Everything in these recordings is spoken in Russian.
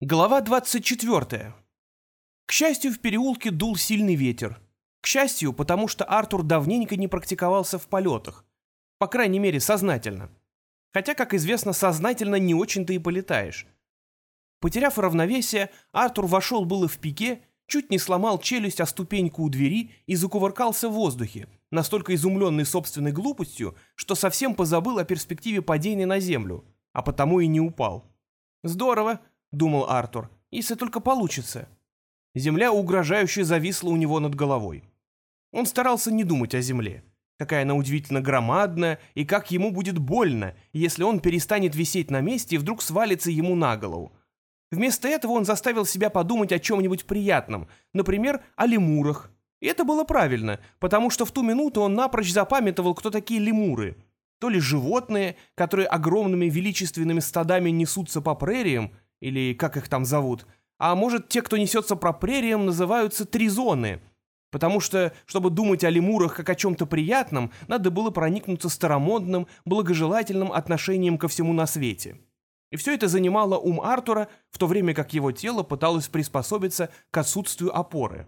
Глава 24. К счастью, в переулке дул сильный ветер. К счастью, потому что Артур давненько не практиковался в полетах. По крайней мере, сознательно. Хотя, как известно, сознательно не очень-то и полетаешь. Потеряв равновесие, Артур вошел было в пике, чуть не сломал челюсть о ступеньку у двери и закувыркался в воздухе, настолько изумленный собственной глупостью, что совсем позабыл о перспективе падения на землю, а потому и не упал. «Здорово!» — думал Артур, — «если только получится». Земля угрожающе зависла у него над головой. Он старался не думать о земле. Какая она удивительно громадная, и как ему будет больно, если он перестанет висеть на месте и вдруг свалится ему на голову. Вместо этого он заставил себя подумать о чем-нибудь приятном, например, о лемурах. И это было правильно, потому что в ту минуту он напрочь запамятовал, кто такие лемуры. То ли животные, которые огромными величественными стадами несутся по прериям, или как их там зовут, а может, те, кто несется про прериям, называются тризоны, потому что, чтобы думать о лемурах как о чем-то приятном, надо было проникнуться старомодным, благожелательным отношением ко всему на свете. И все это занимало ум Артура, в то время как его тело пыталось приспособиться к отсутствию опоры.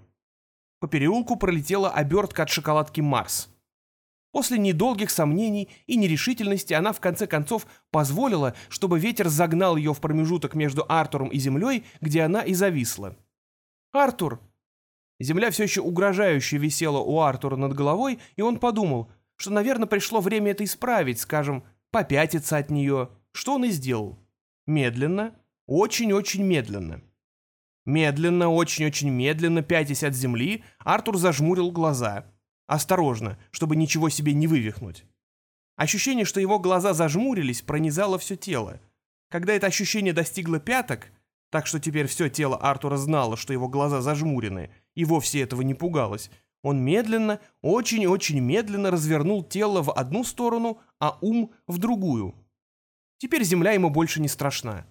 По переулку пролетела обертка от шоколадки «Марс». После недолгих сомнений и нерешительности она в конце концов позволила, чтобы ветер загнал ее в промежуток между Артуром и землей, где она и зависла. «Артур!» Земля все еще угрожающе висела у Артура над головой, и он подумал, что, наверное, пришло время это исправить, скажем, попятиться от нее, что он и сделал. Медленно, очень-очень медленно. Медленно, очень-очень медленно, пятясь от земли, Артур зажмурил глаза — Осторожно, чтобы ничего себе не вывихнуть. Ощущение, что его глаза зажмурились, пронизало все тело. Когда это ощущение достигло пяток, так что теперь все тело Артура знало, что его глаза зажмурены, и вовсе этого не пугалось, он медленно, очень-очень медленно развернул тело в одну сторону, а ум в другую. Теперь земля ему больше не страшна.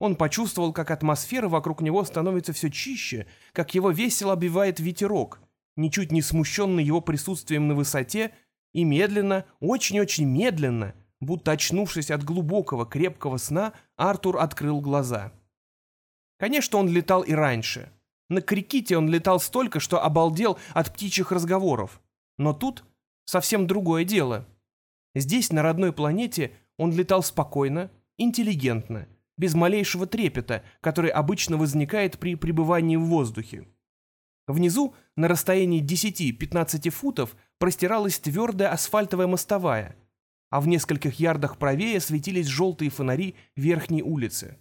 Он почувствовал, как атмосфера вокруг него становится все чище, как его весело обивает ветерок, ничуть не смущенный его присутствием на высоте, и медленно, очень-очень медленно, будто очнувшись от глубокого крепкого сна, Артур открыл глаза. Конечно, он летал и раньше. На криките он летал столько, что обалдел от птичьих разговоров. Но тут совсем другое дело. Здесь, на родной планете, он летал спокойно, интеллигентно, без малейшего трепета, который обычно возникает при пребывании в воздухе. Внизу, на расстоянии 10-15 футов, простиралась твердая асфальтовая мостовая, а в нескольких ярдах правее светились желтые фонари верхней улицы.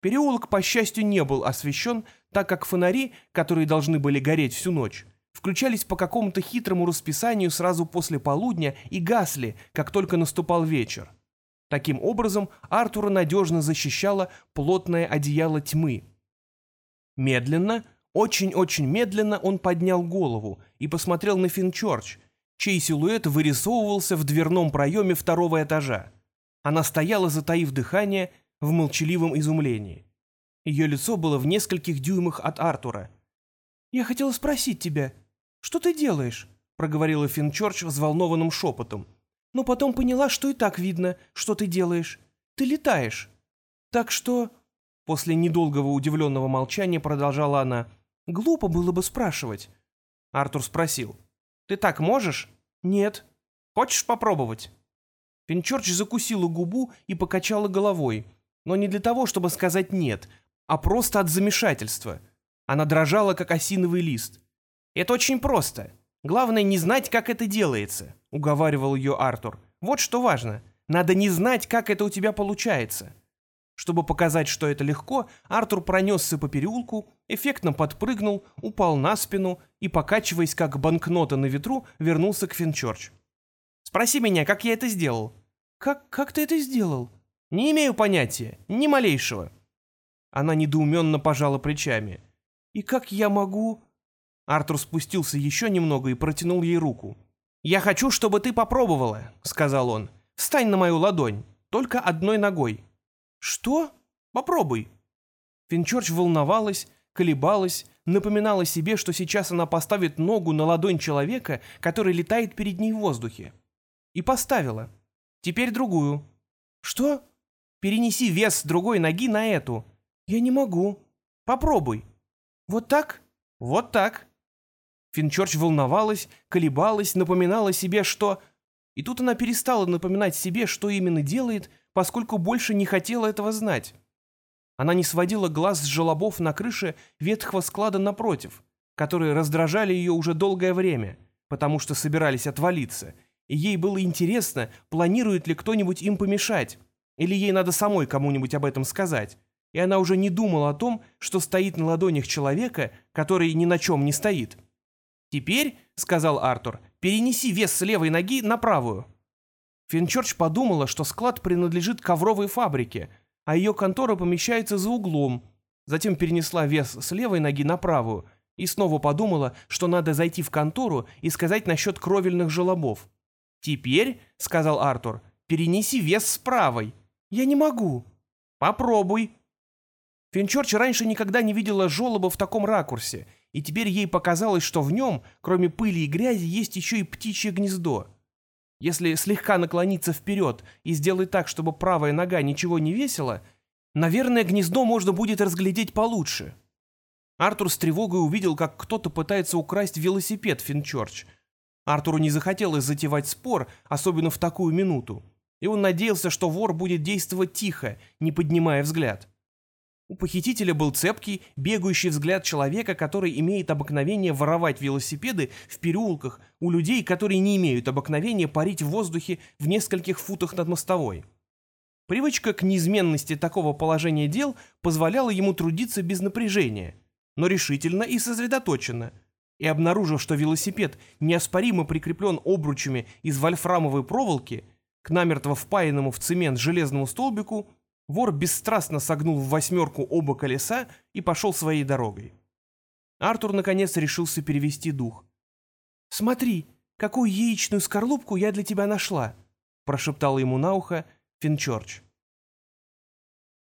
Переулок, по счастью, не был освещен, так как фонари, которые должны были гореть всю ночь, включались по какому-то хитрому расписанию сразу после полудня и гасли, как только наступал вечер. Таким образом, Артура надежно защищало плотное одеяло тьмы. Медленно, очень-очень медленно он поднял голову и посмотрел на Финчорч, чей силуэт вырисовывался в дверном проеме второго этажа. Она стояла, затаив дыхание, в молчаливом изумлении. Ее лицо было в нескольких дюймах от Артура. «Я хотела спросить тебя, что ты делаешь?» — проговорила Финчорч взволнованным шепотом. «Но потом поняла, что и так видно, что ты делаешь. Ты летаешь. Так что...» После недолгого удивленного молчания продолжала она. Глупо было бы спрашивать. Артур спросил. «Ты так можешь?» «Нет». «Хочешь попробовать?» Пинчорч закусила губу и покачала головой, но не для того, чтобы сказать «нет», а просто от замешательства. Она дрожала, как осиновый лист. «Это очень просто. Главное не знать, как это делается», — уговаривал ее Артур. «Вот что важно. Надо не знать, как это у тебя получается. Чтобы показать, что это легко, Артур пронесся по переулку, эффектно подпрыгнул, упал на спину и, покачиваясь как банкнота на ветру, вернулся к Финчорч. «Спроси меня, как я это сделал?» «Как, как ты это сделал?» «Не имею понятия, ни малейшего». Она недоуменно пожала плечами. «И как я могу...» Артур спустился еще немного и протянул ей руку. «Я хочу, чтобы ты попробовала», — сказал он. «Встань на мою ладонь, только одной ногой». «Что? Попробуй». Финчорч волновалась, колебалась, напоминала себе, что сейчас она поставит ногу на ладонь человека, который летает перед ней в воздухе. И поставила. Теперь другую. «Что?» «Перенеси вес другой ноги на эту». «Я не могу. Попробуй. Вот так? Вот так». Финчорч волновалась, колебалась, напоминала себе, что... И тут она перестала напоминать себе, что именно делает, поскольку больше не хотела этого знать. Она не сводила глаз с желобов на крыше ветхого склада напротив, которые раздражали ее уже долгое время, потому что собирались отвалиться, и ей было интересно, планирует ли кто-нибудь им помешать, или ей надо самой кому-нибудь об этом сказать, и она уже не думала о том, что стоит на ладонях человека, который ни на чем не стоит. «Теперь», — сказал Артур, — «перенеси вес с левой ноги на правую». Финчорч подумала, что склад принадлежит ковровой фабрике, а ее контора помещается за углом. Затем перенесла вес с левой ноги на правую и снова подумала, что надо зайти в контору и сказать насчет кровельных желобов. «Теперь», — сказал Артур, — «перенеси вес с правой». «Я не могу». «Попробуй». Финчорч раньше никогда не видела желоба в таком ракурсе — и теперь ей показалось, что в нем, кроме пыли и грязи, есть еще и птичье гнездо. Если слегка наклониться вперед и сделать так, чтобы правая нога ничего не весила, наверное, гнездо можно будет разглядеть получше. Артур с тревогой увидел, как кто-то пытается украсть велосипед Финчорч. Артуру не захотелось затевать спор, особенно в такую минуту, и он надеялся, что вор будет действовать тихо, не поднимая взгляд. У похитителя был цепкий, бегающий взгляд человека, который имеет обыкновение воровать велосипеды в переулках у людей, которые не имеют обыкновения парить в воздухе в нескольких футах над мостовой. Привычка к неизменности такого положения дел позволяла ему трудиться без напряжения, но решительно и сосредоточенно. И обнаружив, что велосипед неоспоримо прикреплен обручами из вольфрамовой проволоки к намертво впаянному в цемент железному столбику, Вор бесстрастно согнул в восьмерку оба колеса и пошел своей дорогой. Артур наконец решился перевести дух. «Смотри, какую яичную скорлупку я для тебя нашла!» — прошептал ему на ухо Финчорч.